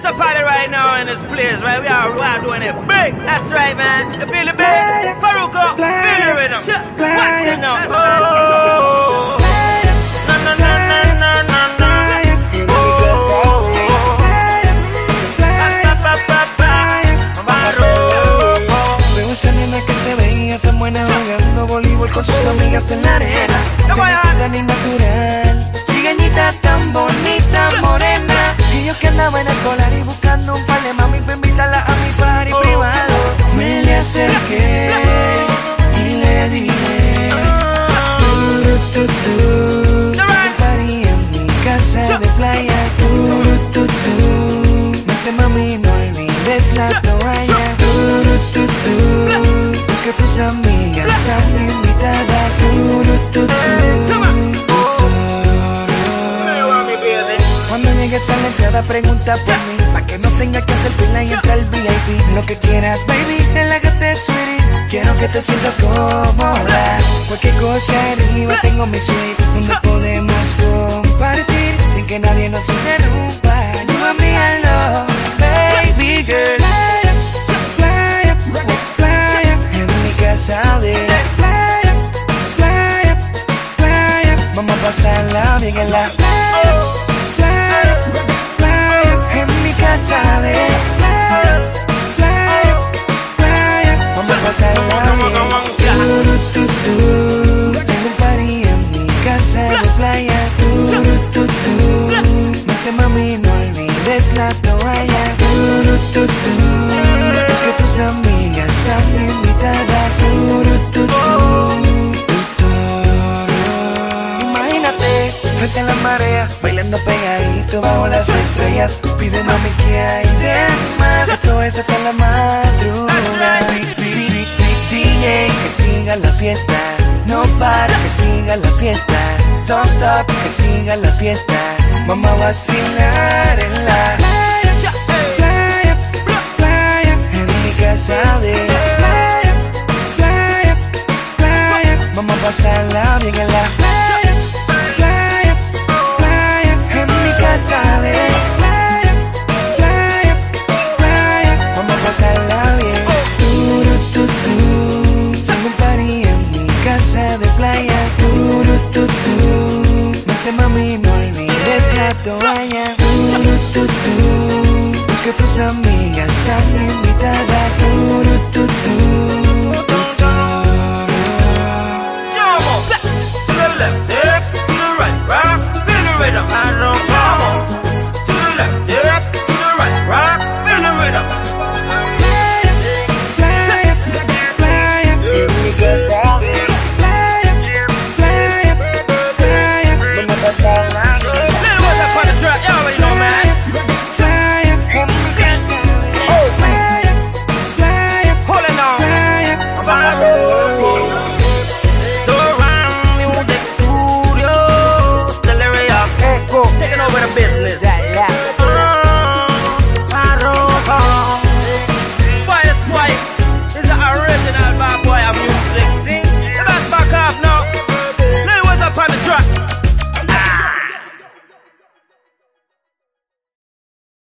It's a party right now in this place, right? We are, we are doing it big. That's right, man. You feel the bass? Faruko, feel the rhythm. Watch it now. Oh. No, no, no, no, no, no, no. Pa, pa, pa, pa, pa. Faruko. Veo esa nena que se veía tan buena jugando voleibol con sus amigas en la arena. Tan bonita, morena. Y yo que andaba en el colar acerqué y le dije. Un party en mi casa de playa. Tu. Vente mami, no olvides la toalla. Es que tus amigas están invitadas. Tu. Cuando llegues a la entrada pregunta por mí Pa' que no tenga que hacer fila y entrar al VIP Lo que quieras baby, relájate sweetie Quiero que te sientas cómoda Cualquier cosa arriba tengo mi suite Donde podemos compartir Sin que nadie nos interrumpa. You and me alone, baby girl. Playa, playa, playa En mi casa de playa, playa, playa. Vamos a pasarla bien en la playa playa, playa, en mi casa de pegadito bajo las estrellas. Pide mami que hay de más. Esto es hasta la madrugada. DJ, que siga la fiesta. No para, que siga la fiesta. Don't stop, que siga la fiesta. A vacilar en la playa, playa, playa. En mi casa de playa, playa, playa. A pasarla bien en la playa,